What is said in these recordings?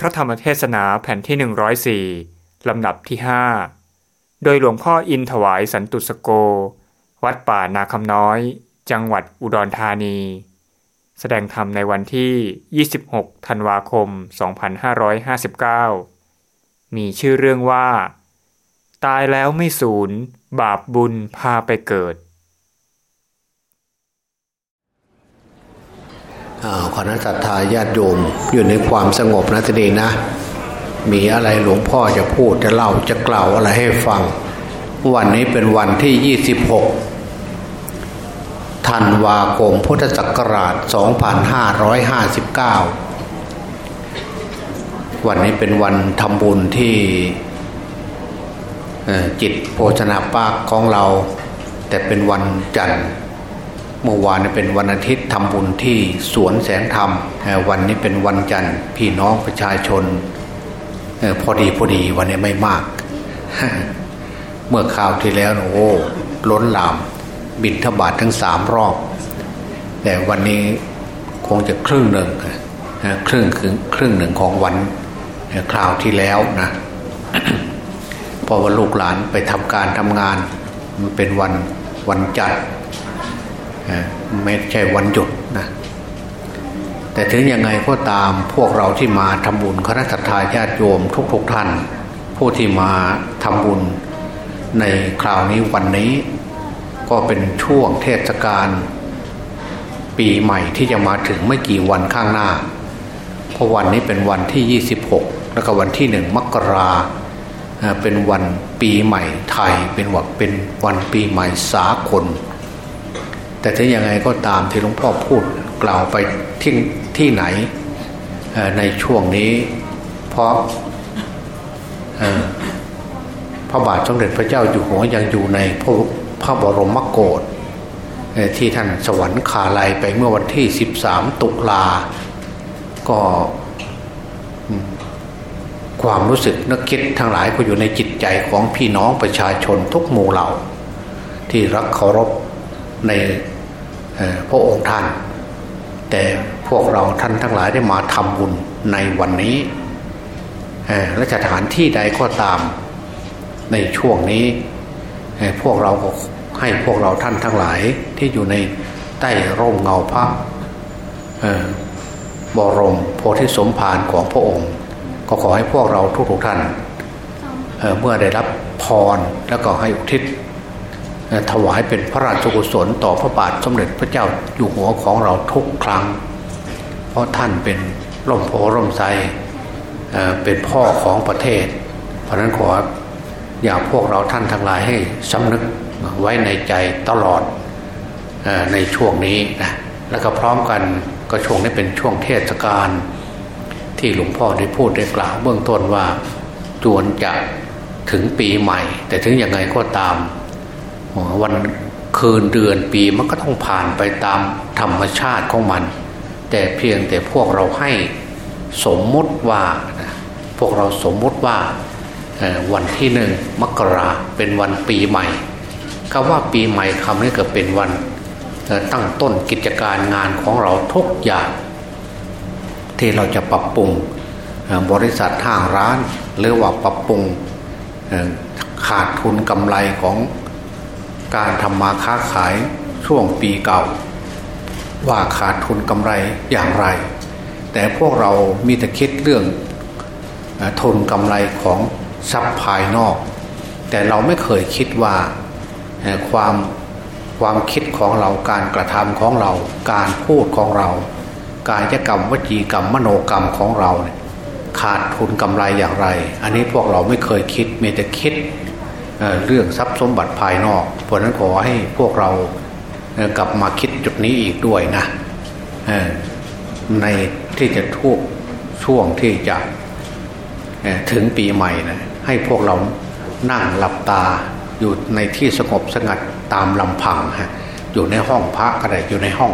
พระธรรมเทศนาแผ่นที่ 104 ลำดับที่ 5 โดยหลวงพ่ออินถวายสันตุสโก วัดป่านาคำน้อย จังหวัดอุดรธานี แสดงธรรมในวันที่ 26 ธันวาคม 2559 มีชื่อเรื่องว่า ตายแล้วไม่สูญ บาปบุญพาไปเกิด คณะสัตยาญาติโยมอยู่ในความสงบนะทีนี้นะ มีอะไรหลวงพ่อจะพูดจะเล่าจะกล่าวอะไรให้ฟัง วันนี้เป็นวันที่ 26ธันวาคมพุทธศักราช 2559 วันนี้เป็นวันทำบุญที่จิตโภชนาปากของเรา แต่เป็นวันจันทร์ เมื่อวานเป็นวันอาทิตย์ทำบุญที่สวนแสงธรรม วันนี้เป็นวันจันทร์พี่น้องประชาชนพอดีพอดีวันนี้ไม่มาก เมื่อข่าวที่แล้วโอ้ล้นหลาม บินทบาททั้งสามรอบ แต่วันนี้คงจะครึ่งหนึ่งครึ่งคือครึ่งหนึ่งของวันคราวที่แล้วนะพอวันลูกหลานไปทำการทำงาน มันเป็นวันวันจันทร์ ไม่ใช่วันหยุดนะแต่ถึงยังไงก็ตามพวกเราที่มาทำบุญคณะทาญาติโยมทุกๆทท่าน ผู้ที่มาทำบุญในคราวนี้วันนี้ ก็เป็นช่วงเทศกาลปีใหม่ที่จะมาถึงไม่กี่วันข้างหน้า เพราะวันนี้เป็นวันที่ 26 แล้วก็วันที่หนึ่งมกราเป็นวันปีใหม่ไทยเป็นวัเป็นวันปีใหม่สากล แต่ถึงยังไงก็ตามที่หลวงพ่อพูดกล่าวไปที่ที่ไหนในช่วงนี้ เพราะพระบาทสมเด็จพระเจ้าอยู่หัวยังอยู่ในพระพระบรมโกศที่ท่านสวรรคาลัยไปเมื่อวันที่ 13 ตุลา ก็ความรู้สึกนึกคิดทั้งหลายก็อยู่ในจิตใจของพี่น้องประชาชนทุกหมู่เหล่า ที่รักเคารพใน พระองค์ท่าน แต่พวกเราท่านทั้งหลายได้มาทำบุญในวันนี้และสถานที่ใดก็ตามในช่วงนี้พวกเราก็ให้พวกเราท่านทั้งหลายที่อยู่ในใต้ร่มเงาพระบรมโพธิสมภารของพระองค์ ก็ขอให้พวกเราทุกๆท่านเเมื่อได้รับพรแล้วก็ให้อุทิศ ถวายเป็นพระราชกุศลต่อพระบาทสมเด็จพระเจ้าอยู่หัวของเราทุกครั้ง เพราะท่านเป็นร่มโพร่มไทรเป็นพ่อของประเทศ เพราะนั้นขออยากพวกเราท่านทั้งหลายให้สำนึกไว้ในใจตลอดในช่วงนี้นะแล้วก็พร้อมกันก็ช่วงนี้เป็นช่วงเทศกาลที่หลวงพ่อได้พูดได้กล่าวเบื้องต้นว่าจวนจะถึงปีใหม่ แต่ถึงยังไงก็ตาม วันคืนเดือนปีมันก็ต้องผ่านไปตามธรรมชาติของมัน แต่เพียงแต่พวกเราให้สมมติว่า พวกเราสมมติว่าวันที่หนึ่งมกราเป็นวันปีใหม่คำว่าปีใหม่คำนี้ก็เป็นวันตั้งต้นกิจการงานของเราทุกอย่างที่เราจะปรับปรุงบริษัทห้างร้าน หรือว่าปรับปรุงขาดทุนกำไรของ การทำมาค้าขายช่วงปีเก่า ว่าขาดทุนกำไรอย่างไร แต่พวกเรามีแต่คิดเรื่องทุนกำไรของทรัพย์ภายนอก แต่เราไม่เคยคิดว่าความความคิดของเราการกระทำของเรา การพูดของเรา การยกรรมวจีกรรมมโนกรรมของเรา ขาดทุนกำไรอย่างไร อันนี้พวกเราไม่เคยคิดมีแต่คิด เรื่องทรัพย์สมบัติภายนอก เพราะนั้นขอให้พวกเรากลับมาคิดจุดนี้อีกด้วยนะในที่จะทุกช่วงที่จะถึงปีใหม่นะให้พวกเรานั่งหลับตาอยู่ในที่สงบสงัดตามลำพังฮะอยู่ในห้องพระก็ได้อยู่ในห้อง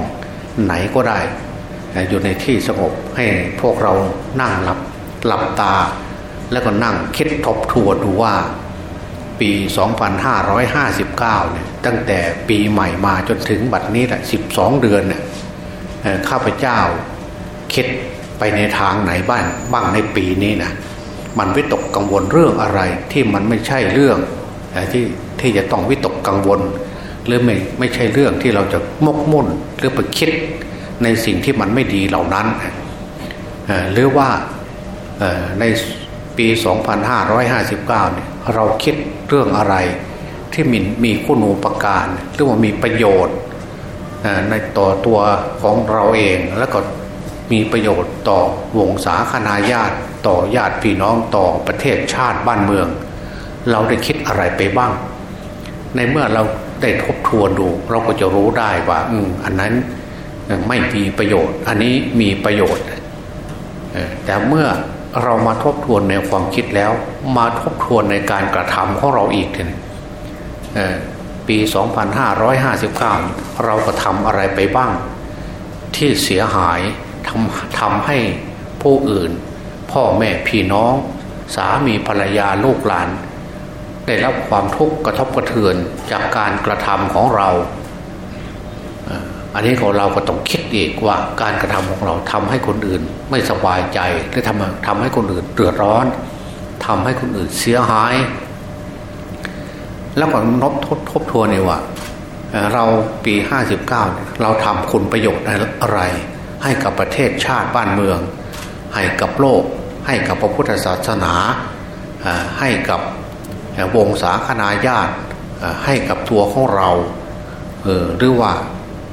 ไหนก็ได้ อยู่ในที่สงบให้พวกเรานั่งหลับหลับตา แล้วก็นั่งคิดทบทวนดูว่า ปี 2559เนี่ยตั้งแต่ปีใหม่มาจนถึงบัดนี้แหละ12 เดือนเนี่ยข้าพเจ้าคิดไปในทางไหนบ้างบ้างในปีนี้นะมันวิตกกังวลเรื่องอะไรที่มันไม่ใช่เรื่องที่ที่จะต้องวิตกกังวล หรือไม่ไม่ใช่เรื่องที่เราจะมกมุ่นหรือไปคิดในสิ่งที่มันไม่ดีเหล่านั้นหรือว่าในปี 2559เนี่ย เราคิดเรื่องอะไรที่มีมีคุณูปการหรือว่ามีประโยชน์ในต่อตัวของเราเองแล้วก็มีประโยชน์ต่อวงศาคณาญาติต่อญาติพี่น้องต่อประเทศชาติบ้านเมือง เราได้คิดอะไรไปบ้าง ในเมื่อเราได้ทบทวนดู เราก็จะรู้ได้ว่าอืมอันนั้นไม่มีประโยชน์ อันนี้มีประโยชน์แต่เมื่อ เรามาทบทวนในความคิดแล้ว มาทบทวนในการกระทำของเราอีกทีปี 2559 เราก็ทำอะไรไปบ้าง ที่เสียหายทำทำให้ผู้อื่น พ่อแม่พี่น้อง สามีภรรยาลูกหลาน ได้รับความทุกข์กระทบกระเทือนจากการกระทำของเรา อันนี้ของเราก็ต้องคิด อีกว่าการกระทำของเราทำให้คนอื่น ไม่สบายใจหรือทำทำให้คนอื่นเดือดร้อนทำให้คนอื่นเสียหาย แล้วก็นบทบทบทวนเลยว่าเราปีห้าสิบเก้าเราทำคุณประโยชน์อะไร ให้กับประเทศชาติบ้านเมือง ให้กับโลก ให้กับพระพุทธศาสนา ให้กับวงศาคณาญาติให้กับตัวของเราหรือว่า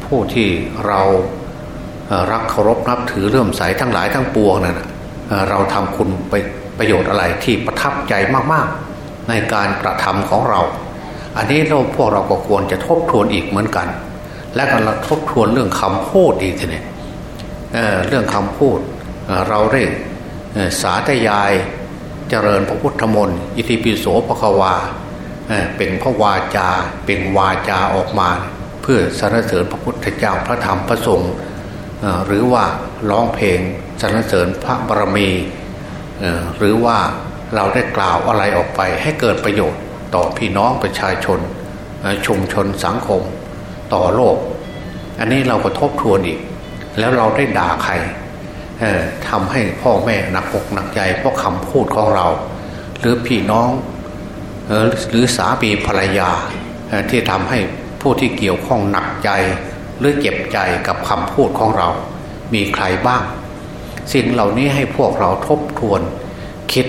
ผู้ที่เรา รักเคารพนับถือเรื่มใสทั้งหลายทั้งปวงนั่นเราทำคุณไปประโยชน์อะไรที่ประทับใจมากๆ ในการกระทำของเรา อันนี้เราพวกเราก็ควรจะทบทวนอีกเหมือนกัน และกันเราทบทวนเรื่องคำพูดอีกทีนี้เเรื่องคำพูดเราได้สาธยายเจริญพระพุทธมนต์อิติปิโสปะควาเป็นพระวาจาเป็นวาจาออกมา เพื่อสรรเสริญพระพุทธเจ้าพระธรรมพระสงฆ์ หรือว่าร้องเพลงสรรเสริญพระบารมีหรือว่าเราได้กล่าวอะไรออกไปให้เกิดประโยชน์ต่อพี่น้องประชาชน ชุมชนสังคม ต่อโลก อันนี้เราก็ทบทวนอีก แล้วเราได้ด่าใครทำให้พ่อแม่หนักอกหนักใจเพราะคำพูดของเรา หรือพี่น้องหรือสามีภรรยาที่ทำให้ผู้ที่เกี่ยวข้องหนักใจ หรือเจ็บใจกับคำพูดของเรา มีใครบ้าง สิ่งเหล่านี้ให้พวกเราทบทวน คิด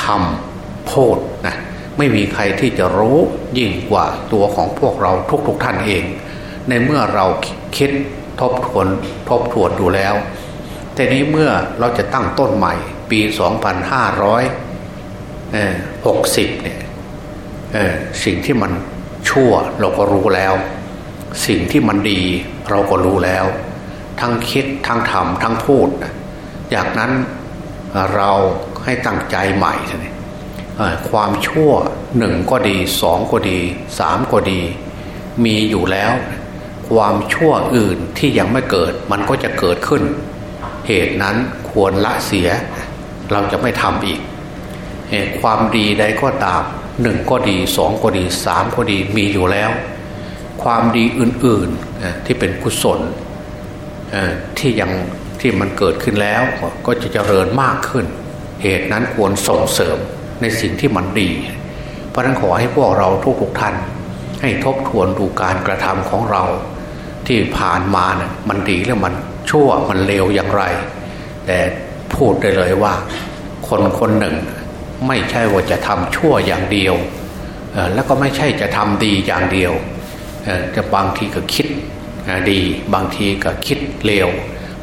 ทำพูดนะไม่มีใครที่จะรู้ยิ่งกว่าตัวของพวกเราทุกๆทท่านเอง ในเมื่อเราคิดทบทวนทบทวนดูแล้วแต่นี้เมื่อเราจะตั้งต้นใหม่ปี 2560เนี่ยสิ่งที่มันชั่วเราก็รู้แล้ว สิ่งที่มันดีเราก็รู้แล้ว ทั้งคิดทั้งทำทั้งพูดจากนั้นเราให้ตั้งใจใหม่เลยความชั่วหนึ่งก็ดีสองก็ดีสามก็ดี มีอยู่แล้ว ความชั่วอื่นที่ยังไม่เกิดมันก็จะเกิดขึ้น เหตุนั้นควรละเสีย เราจะไม่ทำอีกความดีใดก็ตามหนึ่งก็ดีสองก็ดีสามก็ดีมีอยู่แล้ว ความดีอื่นๆที่เป็นกุศลที่ยังที่มันเกิดขึ้นแล้วก็จะเจริญมากขึ้น เหตุนั้นควรส่งเสริมในสิ่งที่มันดี เพราะนั้นขอให้พวกเราทุกๆท่าน ให้ทบทวนดูการกระทำของเรา ที่ผ่านมาเนะี่ยมันดีแล้วมันชั่วมันเลวอย่างไร แต่พูดได้เลยว่า คนคนหนึ่งไม่ใช่ว่าจะทำชั่วอย่างเดียวแล้วก็ไม่ใช่จะทำดีอย่างเดียว จะบางทีก็คิดดี บางทีก็คิดเลว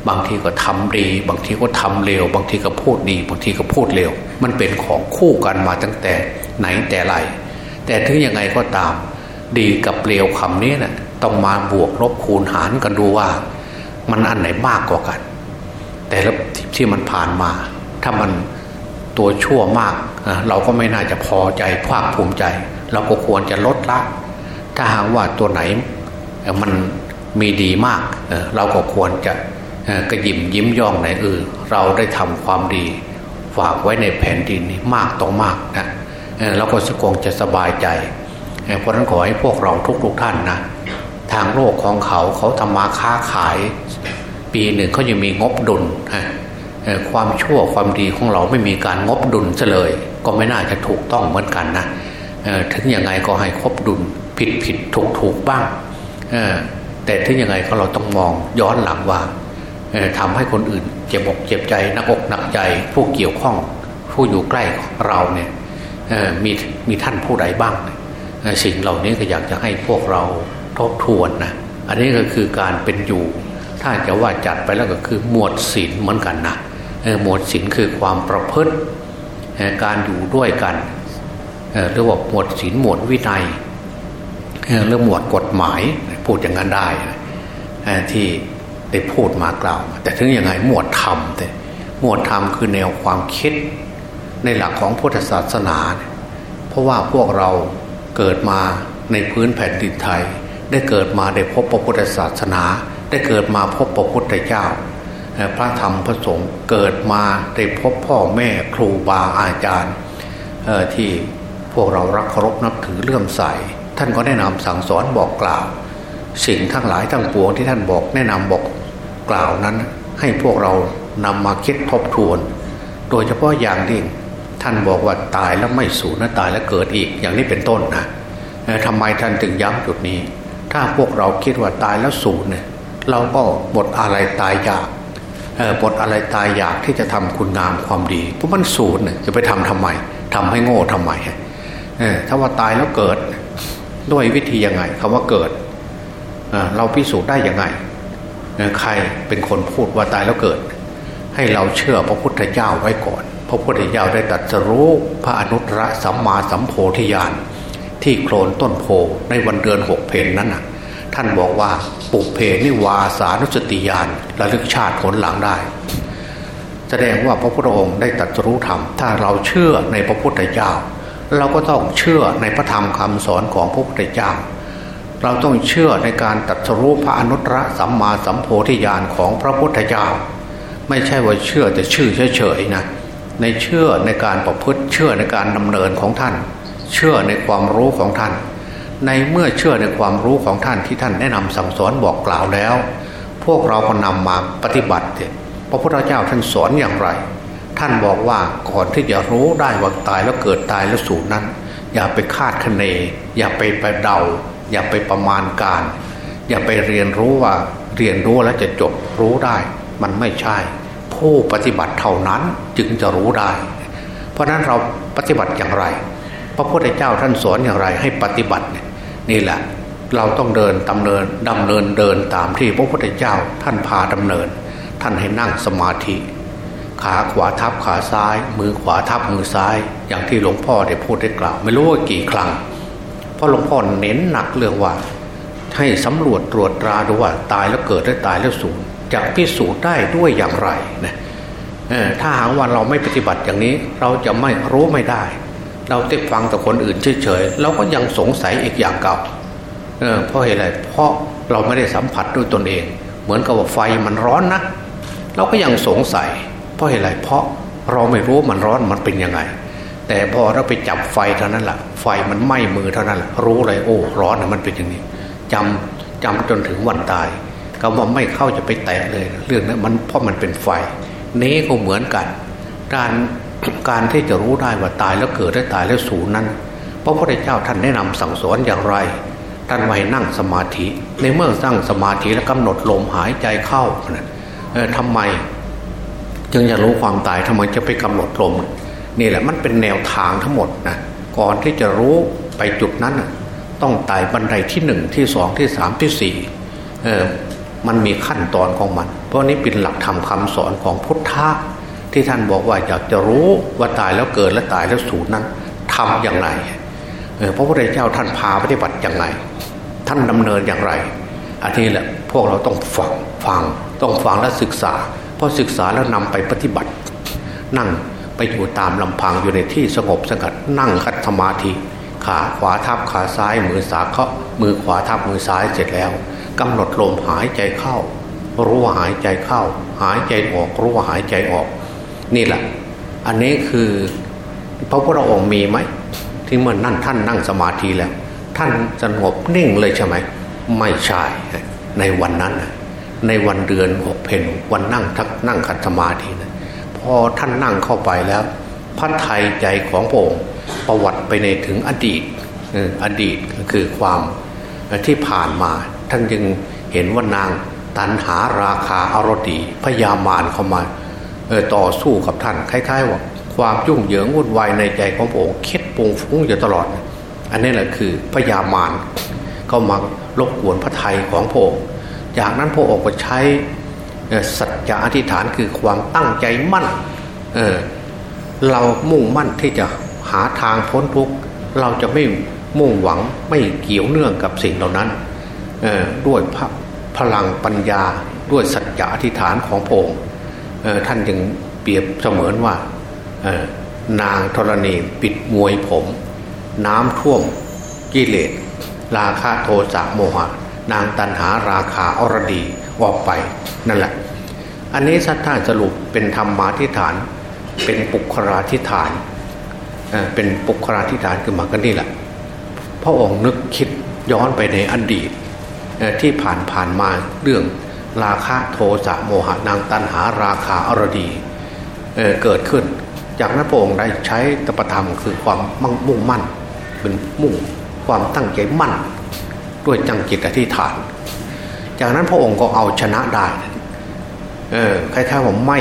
บางทีก็ทำดี บางทีก็ทำเลวบางทีก็พูดดี บางทีก็พูดเลวมันเป็นของคู่กันมาตั้งแต่ไหนแต่ไรแต่ถึงยังไงก็ตาม ดีกับเลวคำนี้นะ่ะต้องมาบวกลบคูณหารกันดูว่า มันอันไหนมากกว่ากัน แต่ล้วที่มันผ่านมา ถ้ามันตัวชั่วมาก เราก็ไม่น่าจะพอใจภาคภูมิใจ เราก็ควรจะลดละ ถ้าหากว่าตัวไหนมันมีดีมากเราก็ควรจะกระยิมยิ้มย่องในเออเราได้ทำความดี ฝากไว้ในแผ่นดินนี้มากต่อมากนะเราก็สกงจะสบายใจ เพราะนั้นขอให้พวกเราทุกๆทท่านนะทางโลกของเขาเขาทำมาค้าขาย ปีหนึ่งเขายังมีงบดุลความชั่วความดีของเราไม่มีการงบดุลเลย ก็ไม่น่าจะถูกต้องเหมือนกันนะถึงยังไงก็ให้ครบดุล ผิดผิดถูกถูกบ้างแต่ถึงยังไงก็เราต้องมองย้อนหลังว่าทำให้คนอื่นเจ็บอกเจ็บใจนักอกหนักใจผู้เกี่ยวข้อง ผู้อยู่ใกล้เราเนี่ยมีมีท่านผู้ใดบ้าง สิ่งเหล่านี้ก็อยากจะให้พวกเราทบทวนนะอันนี้ก็คือการเป็นอยู่ ถ้าจะว่าจัดไปแล้วก็คือหมวดศีลเหมือนกันนะหมวดศีลคือความประพฤติการอยู่ด้วยกันเรียกว่าหมวดศีลหมวดวินัย เรื่องหมวดกฎหมายพูดอย่างนั้นได้ที่ได้พูดมากล่าว แต่ถึงยังไงหมวดธรรมแต่หมวดธรรมคือแนวความคิดในหลักของพุทธศาสนา เพราะว่าพวกเราเกิดมาในพื้นแผ่นดินไทย ได้เกิดมาได้พบพระพุทธศาสนา ได้เกิดมาพบพระพุทธเจ้า พระธรรมพระสงฆ์เกิดมาได้พบพ่อแม่ครูบาอาจารย์ที่พวกเรารักเคารพนับถือเลื่อมใส ท่านก็แนะนำสั่งสอนบอกกล่าว สิ่งทั้งหลายทั้งปวงที่ท่านบอกแนะนำบอกกล่าวนั้น ให้พวกเรานำมาคิดทบทวน โดยเฉพาะอย่างยิ่งท่านบอกว่าตายแล้วไม่สูญนะตายแล้วเกิดอีกอย่างนี้เป็นต้นนะทำไมท่านถึงย้ำจุดนี้ ถ้าพวกเราคิดว่าตายแล้วสูญเนี่ยเราก็หมดอะไรตายอยากบทอะไรตายอยากที่จะทำคุณงามความดีเพราะมันสูญเนี่ยจะไปทำทำไมทำให้โง่ทำไมถ้าว่าตายแล้วเกิด ด้วยวิธียังไงคำว่าเกิดเราพิสูจน์ได้ยังไงใครเป็นคนพูดว่าตายแล้วเกิด ให้เราเชื่อพระพุทธเจ้าไว้ก่อน พระพุทธเจ้าได้ตรัสรู้พระอนุตตรสัมมาสัมโพธิญาณที่โคลนต้นโพในวันเดือนหกเพนนั้นน่ะ ท่านบอกว่าปุเพนิวาสานุสติญาณระลึกชาติผลหลังได้ แสดงว่าพระพุทธองค์ได้ตรัสรู้ธรรมถ้าเราเชื่อในพระพุทธเจ้า เราก็ต้องเชื่อในพระธรรมคำสอนของพระพุทธเจ้า เราต้องเชื่อในการตัดสู้พระอนุตตรสัมมาสัมโพธิญาณของพระพุทธเจ้า ไม่ใช่ว่าเชื่อแต่ชื่อเฉยๆนะในเชื่อในการประพฤติเชื่อในการดำเนินของท่าน เชื่อในความรู้ของท่าน ในเมื่อเชื่อในความรู้ของท่านที่ท่านแนะนำสั่งสอนบอกกล่าวแล้ว พวกเราก็นำมาปฏิบัติพระพุทธเจ้าท่านสอนอย่างไร ท่านบอกว่าก่อนที่จะรู้ได้ว่าตายแล้วเกิดตายแล้วสูญนั้น อย่าไปคาดคะเน อย่าไปไปเดา อย่าไปประมาณการ อย่าไปเรียนรู้ว่าเรียนรู้แล้วจะจบรู้ได้ มันไม่ใช่ ผู้ปฏิบัติเท่านั้นจึงจะรู้ได้ เพราะนั้นเราปฏิบัติอย่างไร พระพุทธเจ้าท่านสอนอย่างไรให้ปฏิบัตินี่แหละเราต้องเดินดำเนินดำเนินเดินตามที่พระพุทธเจ้าท่านพาดำเนิน ท่านให้นั่งสมาธิ ขาขวาทับขาซ้าย มือขวาทับมือซ้าย อย่างที่หลวงพ่อได้พูดได้กล่าว ไม่รู้ว่ากี่ครั้งเพราะหลวงพ่อเน้นหนักเรื่องว่า ให้สำรวจตรวจตราดูว่าตายแล้วเกิดได้ตายแล้วสูญจะพิสูจน์ได้ด้วยอย่างไรนะถ้าหากว่าเราไม่ปฏิบัติอย่างนี้ เราจะไม่รู้ไม่ได้ เราติดฟังแต่คนอื่นเฉยๆเราก็ยังสงสัยอีกอย่างเก่าเเพราะเหตุอะไรเพราะเราไม่ได้สัมผัสด้วยตนเอง เหมือนกับว่าไฟมันร้อนนะเราก็ยังสงสัย เพราะอะไรเพราะเราไม่รู้มันร้อนมันเป็นยังไง แต่พอเราไปจับไฟเท่านั้นแหละไฟมันไหม้มือเท่านั้นแหละรู้เลยโอ้ร้อนนะมันเป็นอย่างนี้จำจำจนถึงวันตายก็ว่าไม่เข้าจะไปแตะเลย เรื่องนั้นมันเพราะมันเป็นไฟนี้ก็เหมือนกัน การการที่จะรู้ได้ว่าตายแล้วเกิดได้ตายแล้วสูญนั้นพระพุทธเจ้าท่านแนะนำสั่งสอนอย่างไร ท่านไว้นั่งสมาธิ ในเมื่อตั้างสมาธิแล้วกำหนดลมหายใจเข้าเออทำไม จึงจะรู้ความตายทำไมจะไปกำหนดลมนี่แหละมันเป็นแนวทางทั้งหมดนะก่อนที่จะรู้ไปจุดนั้นต้องไต่บันไดที่หนึ่งที่สองที่สามที่สี่เออมันมีขั้นตอนของมัน เพราะนี้เป็นหลักธรรมคาสอนของพุทธะที่ท่านบอกว่าอยากจะรู้ว่าตายแล้วเกิดและตายแล้วสูญนั้นทำอย่างไรพระพุทธเจ้าท่านพาปฏิบัติอย่างไร ท่านดำเนินอย่างไร อันนี้แหละพวกเราต้องฟังฟังต้องฟังและศึกษา พอศึกษาแล้วนำไปปฏิบัติ นั่งไปอยู่ตามลำพังอยู่ในที่สงบสงัดนั่งคัดสมาธิขาขวาทับขาซ้ายมือสาเขามือขวาทับมือซ้ายเสร็จแล้วกำหนดลมหายใจเข้า รู้ว่าหายใจเข้า หายใจออกรู้ว่าหายใจออก นี่แหละ อันนี้คือพระพุทธองค์มีไหมที่เมื่อนนั่นท่านนั่งสมาธิแล้ว ท่านสงบนิ่งเลยใช่ไหม ไม่ใช่ในวันนั้น ในวันเดือนหกเพนวันนั่งทักนั่งขัดสมาธินะพอท่านนั่งเข้าไปแล้วพระไทยใจของพระองค์ประวัติไปในถึงอดีตอดีตคือความที่ผ่านมา ท่านจึงเห็นว่านางตันหาราคาอารดีพยามารเข้ามาต่อสู้กับท่านคล้ายๆว่าความยุ่งเหยิงวุ่นวายในใจของพระองค์คิดปุงฟุ้งอยู่ตลอด อันนี้แหละคือพยามารเข้ามารบกวนพระไทยของพระองค์ จากนั้นพระองค์ก็ใช้สัจจะอธิษฐานคือความตั้งใจมั่นเเรามุ่งมั่นที่จะหาทางพ้นทุกข์เราจะไม่มุ่งหวังไม่เกี่ยวเนื่องกับสิ่งเหล่านั้นด้วยพลังปัญญาด้วยสัจจะอธิษฐานของพระองค์ท่านจึงเปรียบเสมือนว่านางธรณีปิดมวยผม น้ำท่วมกิเลสราคาโทสะโมหะ นางตันหาราคาอรดีออกไปนั่นแหละ อันนี้สัทธาสรุปเป็นธรรมาทิฐาน เป็นปุคราทิฐานเป็นปุคราทิฐานคือมากันนี่แหละพระองค์นึกคิดย้อนไปในอดีตที่ผ่านผ่านมาเรื่องราคะโทสะโมหะนางตันหาราคาอรดีเเกิดขึ้น จากนั้นพระองค์ได้ใช้ตปธรรมคือความมั่งมุ่งมั่นเป็นมุ่งความตั้งใจมั่น ด้วยจังจิตอธิษฐาน จากนั้นพระองค์ก็เอาชนะได้ เออคล้ายๆว่าไม่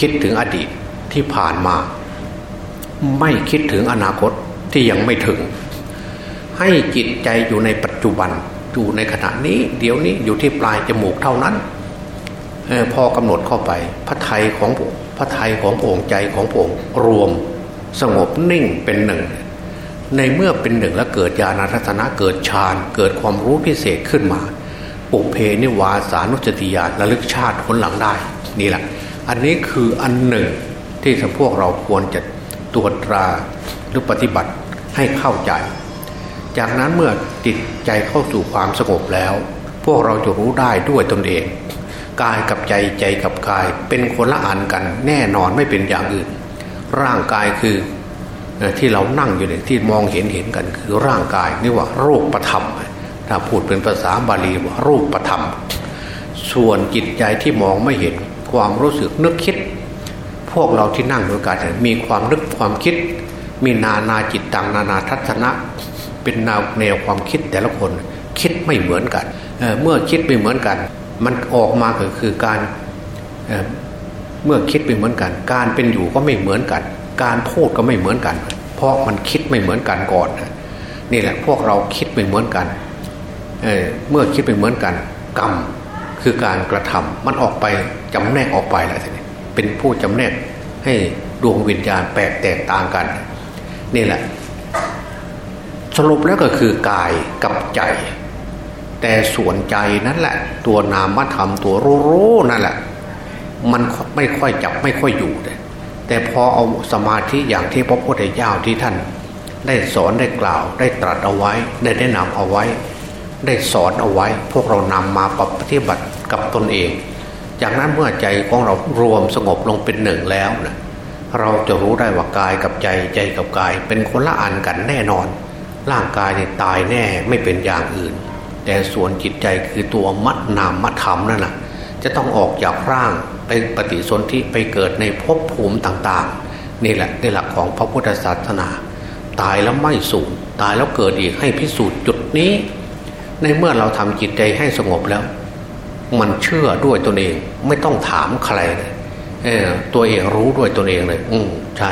คิดถึงอดีตที่ผ่านมา ไม่คิดถึงอนาคตที่ยังไม่ถึง ให้จิตใจอยู่ในปัจจุบันอยู่ในขณะนี้ เดี๋ยวนี้อยู่ที่ปลายจมูกเท่านั้นออพอกำหนดเข้าไปพระไทยของพระไทยของโองใจของโองรวมสงบนิ่งเป็นหนึ่ง ในเมื่อเป็นหนึ่งแล้วเกิดญาณทัศนะเกิดฌานเกิดความรู้พิเศษขึ้นมา ปุเพนิวาสานุสติญาณระลึกชาติผลหลังได้นี่แหละ อันนี้คืออันหนึ่งที่พวกเราควรจะตรวจตราหรือปฏิบัติให้เข้าใจ จากนั้นเมื่อติดใจเข้าสู่ความสงบแล้ว พวกเราจะรู้ได้ด้วยตนเอง กายกับใจใจกับกายเป็นคนละอันกัน แน่นอนไม่เป็นอย่างอื่น ร่างกายคือ ที่เรานั่งอยู่เนี่ยที่มองเห็นเห็นกันคือร่างกายนี่ว่ารูปประธรรมถ้าพูดเป็นภาษาบาลีว่ารูปประธรรม ส่วนจิตใจที่มองไม่เห็นความรู้สึกนึกคิด พวกเราที่นั่งด้วยกันมีความนึกความคิด มีนานาจิตตังนานาทัศนะ เป็นแนวแนวความคิดแต่ละคนคิดไม่เหมือนกันเเมื่อคิดไม่เหมือนกัน มันออกมาก็คือการเเมื่อคิดไม่เหมือนกัน การเป็นอยู่ก็ไม่เหมือนกัน การพูดก็ไม่เหมือนกัน เพราะมันคิดไม่เหมือนกันก่อนนี่แหละพวกเราคิดไม่เหมือนกันเเมื่อคิดไม่เหมือนกัน กรรมคือการกระทำมันออกไปจำแนกออกไปแล้วทีนี้เป็นผู้จำแนกให้ดวงวิญญาณแปลกแตกต่างกัน นี่แหละ สรุปแล้วก็คือกายกับใจ แต่ส่วนใจนั่นแหละ ตัวนามธรรมตัวรู้ๆนั่นแหละ มันไม่ค่อยจับไม่ค่อยอยู่เลย แต่พอเอาสมาธิอย่างที่พระพุทธเจ้าที่ท่าน ได้สอนได้กล่าว ได้ตรัสเอาไว้ ได้แนะนำเอาไว้ ได้สอนเอาไว้ พวกเรานำมาปฏิบัติกับตนเอง จากนั้นเมื่อใจของเรารวมสงบลงเป็นหนึ่งแล้วนะเราจะรู้ได้ว่ากายกับใจใจกับกาย เป็นคนละอันกันแน่นอน ร่างกายเนี่ยตายแน่ไม่เป็นอย่างอื่น แต่ส่วนจิตใจคือตัวมัดนามมัดธรรมนั่นแหะจะต้องออกจากร่าง ไปปฏิสนธิไปเกิดในภพภูมิต่างๆ นี่แหละในหลักของพระพุทธศาสนา ตายแล้วไม่สูญตายแล้วเกิดอีกให้พิสูจน์จุดนี้ ในเมื่อเราทำจิตใจให้สงบแล้ว มันเชื่อด้วยตนเองไม่ต้องถามใครเลยเออตัวเองรู้ด้วยตนเองเลย อืมใช่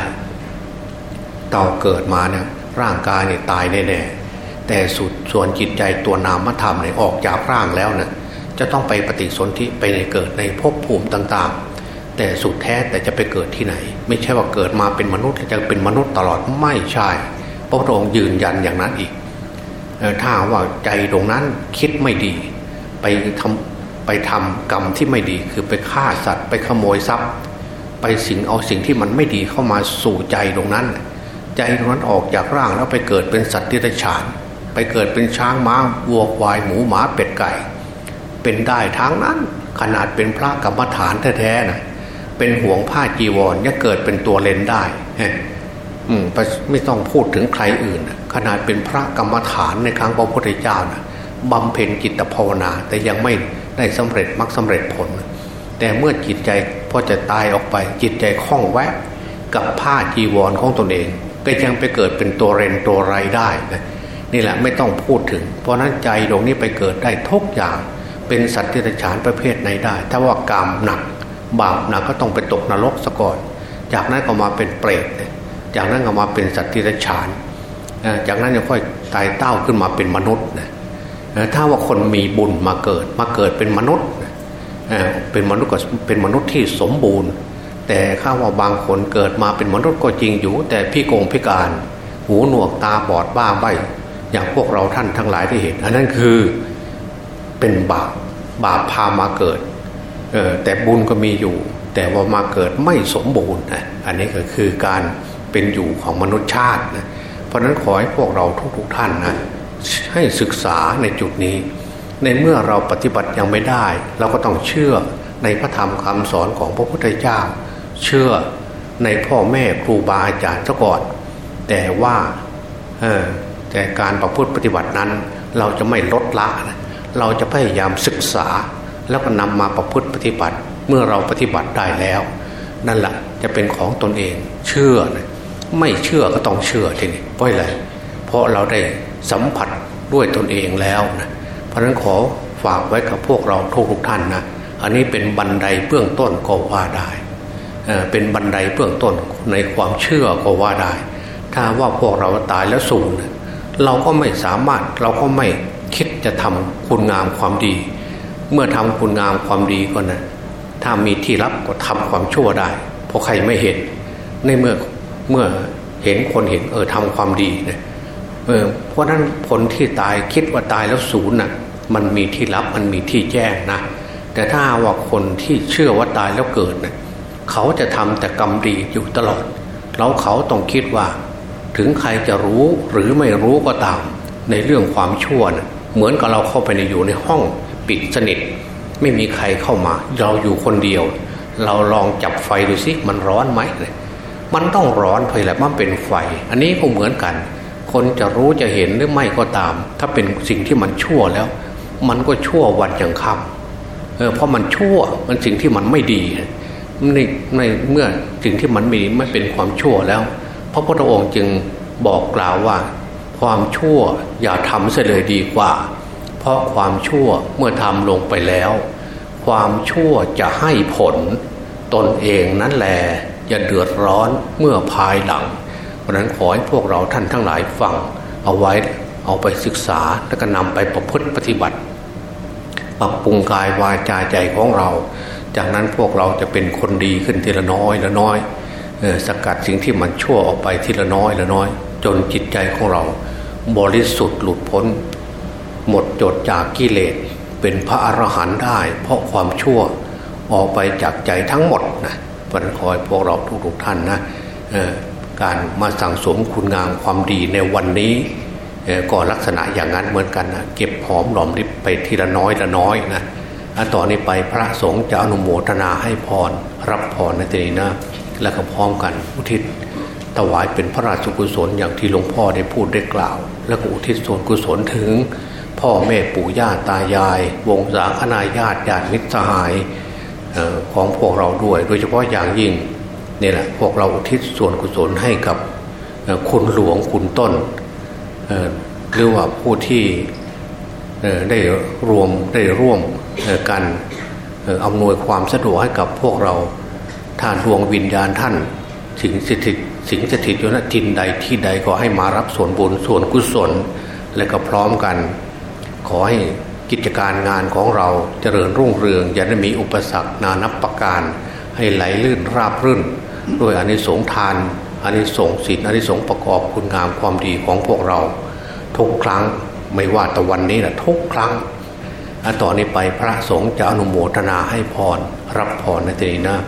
ต่อเกิดมาเนี่ยร่างกายเนี่ยตายแน่ๆแต่สุดส่วนจิตใจตัวนามธรรมเนี่ยออกจากร่างแล้วเนี่ย จะต้องไปปฏิสนธิไปในเกิดในภพภูมิต่างๆ แต่สุดแท้แต่จะไปเกิดที่ไหน ไม่ใช่ว่าเกิดมาเป็นมนุษย์จะเป็นมนุษย์ตลอดไม่ใช่พระองค์ยืนยันอย่างนั้นอีกถ้าว่าใจตรงนั้นคิดไม่ดี ไปทำไปทำกรรมที่ไม่ดีคือไปฆ่าสัตว์ ไปขโมยทรัพย์ ไปสิ่งเอาสิ่งที่มันไม่ดีเข้ามาสู่ใจตรงนั้น ใจตรงนั้นออกจากร่างแล้วไปเกิดเป็นสัตว์ที่ได้ฉาน ไปเกิดเป็นช้างม้าวัวควายหมูหมาเป็ดไก่ เป็นได้ทั้งนั้น ขนาดเป็นพระกรรมฐานแท้ๆนะเป็นห่วงผ้าจีวรยังเกิดเป็นตัวเลนได้อืมไม่ต้องพูดถึงใครอื่นขนาดเป็นพระกรรมฐานในครั้งพระพุทธเจ้านะบำเพ็ญจิตภาวนา แต่ยังไม่ได้สำเร็จมรรคสาเร็จผล แต่เมื่อจิตใจพอจะตายออกไปจิตใจคล้องแวะ กับผ้าจีวรของตนเอง ก็ยังไปเกิดเป็นตัวเรนตัวไรได้นะนี่แหละไม่ต้องพูดถึง เพราะนั้นใจดวงนี้ไปเกิดได้ทุกอย่าง เป็นสัตว์ที่ฉานประเภทไหนได้ ถ้าว่ากรรมหนัก บาปหนักก็ต้องไปตกนรกซะก่อน จากนั้นก็มาเป็นเปรตจากนั้นก็มาเป็นสัตว์ที่ฉานจากนั้นจะค่อยตายเต้าขึ้นมาเป็นมนุษย์นะถ้าว่าคนมีบุญมาเกิดมาเกิดเป็นมนุษย์เป็นมนุษย์ก็เป็นมนุษย์ที่สมบูรณ์ แต่ข้าว่าบางคนเกิดมาเป็นมนุษย์ก็จริงอยู่ แต่พี่โกงพิการ หูหนวกตาบอดบ้าใบอย่างพวกเราท่านทั้งหลายได้เห็น อันนั้นคือ เป็นบาปบาปพามาเกิดเออแต่บุญก็มีอยู่ แต่ว่ามาเกิดไม่สมบูรณ์นะอันนี้ก็คือการเป็นอยู่ของมนุษยชาตินะเพราะนั้นขอให้พวกเราทุกๆท่านนะให้ศึกษาในจุดนี้ ในเมื่อเราปฏิบัติยังไม่ได้ เราก็ต้องเชื่อในพระธรรมคำสอนของพระพุทธเจ้า เชื่อในพ่อแม่ครูบาอาจารย์ซะก่อน แต่ว่าแต่การประพฤติปฏิบัตินั้น เราจะไม่ลดละนะ เราจะพยายามศึกษา แล้วก็นำมาประพฤติปฏิบัติ เมื่อเราปฏิบัติได้แล้ว นั่นแหละจะเป็นของตนเอง เชื่อนะไม่เชื่อก็ต้องเชื่อทีนี้เพราะอะไรเพราะเราได้สัมผัสด้วยตนเองแล้วนะเพราะนั้นขอฝากไว้กับพวกเราทุกทุกท่านนะอันนี้เป็นบันไดเบื้องต้นก็ว่าได้เป็นบันไดเบื้องต้นในความเชื่อก็ว่าได้ ถ้าว่าพวกเราตายแล้วสูญเราก็ไม่สามารถเราก็ไม่ คิดจะทำคุณงามความดี เมื่อทำคุณงามความดีก็นะถ้ามีที่รับก็ทำความชั่วได้ เพราะใครไม่เห็น ในเมื่อเมื่อเห็นคนเห็นเออทำความดีเนะเออเพราะนั้นผลที่ตายคิดว่าตายแล้วศูนย์น่ะมันมีที่รับมันมีที่แจ้งนะ แต่ถ้าว่าคนที่เชื่อว่าตายแล้วเกิดเนะ่ยเขาจะทำแต่กรรมดีอยู่ตลอด แล้วเขาต้องคิดว่า ถึงใครจะรู้หรือไม่รู้ก็ตาม ในเรื่องความชั่วนะ เหมือนกับเราเข้าไปในอยู่ในห้องปิดสนิท ไม่มีใครเข้ามา เราอยู่คนเดียว เราลองจับไฟดูสิมันร้อนไหมมันต้องร้อนไปแหละมันเป็นไฟ อันนี้ก็เหมือนกัน คนจะรู้จะเห็นหรือไม่ก็ตาม ถ้าเป็นสิ่งที่มันชั่วแล้ว มันก็ชั่ววันอย่างค่ำเออเพราะมันชั่วมันสิ่งที่มันไม่ดีในในเมื่อสิ่งที่มันมีไม่เป็นความชั่วแล้ว พระพุทธองค์จึงบอกกล่าวว่า ความชั่วอย่าทำเสียเลยดีกว่า เพราะความชั่วเมื่อทำลงไปแล้ว ความชั่วจะให้ผล ตนเองนั่นแหละอย่าเดือดร้อนเมื่อภายหลัง เพราะนั้นขอให้พวกเราท่านทั้งหลายฟังเอาไว้เอาไปศึกษาแล้วก็นำไปประพฤติปฏิบัติ ปรับปรุงกายวาจาใจของเรา จากนั้นพวกเราจะเป็นคนดีขึ้นทีละน้อยละน้อยสกัดสิ่งที่มันชั่วออกไปทีละน้อยละน้อย จนจิตใจของเรา บริสุทธิ์หลุดพ้น หมดจดจากกิเลสเป็นพระอรหันต์ได้ เพราะความชั่วออกไปจากใจทั้งหมดนะเพราะนั้นขอให้พวกเราทุกๆท่านนะการมาสั่งสมคุณงามความดีในวันนี้ก็ลักษณะอย่างนั้นเหมือนกันนะเก็บหอมหลอมริบไปทีละน้อยละน้อยนะต่อนนี้ไปพระสงฆ์จะอนุโมทนาให้พรรับพรในทีนี้นะ และก็พร้อมกันอุทิศ ถวายเป็นพระราชกุศลอย่างที่หลวงพ่อได้พูดได้กล่าว แล้วก็อุทิศส่วนกุศลถึง พ่อแม่ปู่ย่าตายาย วงศาคณาญาติญาติมิตรสหายของพวกเราด้วย โดยเฉพาะอย่างยิ่งนี่แหละพวกเราอุทิศส่วนกุศลให้กับคุณหลวงคุณต้นหรือว่าผู้ที่ได้รวมได้ร่วมกันอำนวยความสะดวกให้กับพวกเราท่านดวงวิญญาณท่านสิงสถิต สิงสถิตอยู่ณทินใดที่ใดก็ให้มารับส่วนบุญส่วนกุศล และก็พร้อมกัน ขอให้กิจการงานของเราเจริญรุ่งเรืองอย่าได้มีอุปสรรคนานับประการ ให้ไหลลื่นราบรื่นด้วยอนิสงทานอนิสงส์ศีลอนิสงประกอบคุณงามความดีของพวกเรา ทุกครั้งไม่ว่าแต่วันนี้นะทุกครั้งต่อนนี้ไปพระสงฆ์จะอนุโมทนาให้พรรับพรในทีนี้นะ